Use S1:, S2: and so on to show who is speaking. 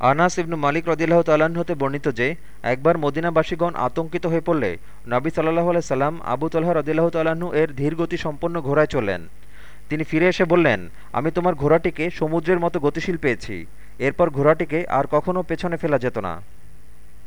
S1: আনাস ইবনু মালিক রদিল্লাহ তাল্লাহ্ন হতে বর্ণিত যে, একবার মদিনাবাসীগণ আতঙ্কিত হয়ে পড়লে নবী সাল্লাহ সাল্লাম আবু তল্লাহ রদিল্লাহ তাল্লাহ্ন এর ধীরগতি সম্পন্ন ঘোড়ায় চললেন তিনি ফিরে এসে বললেন, আমি তোমার ঘোড়াটিকে সমুদ্রের মতো গতিশীল পেয়েছি। এরপর ঘোড়াটিকে আর কখনও পেছনে ফেলা যেত না।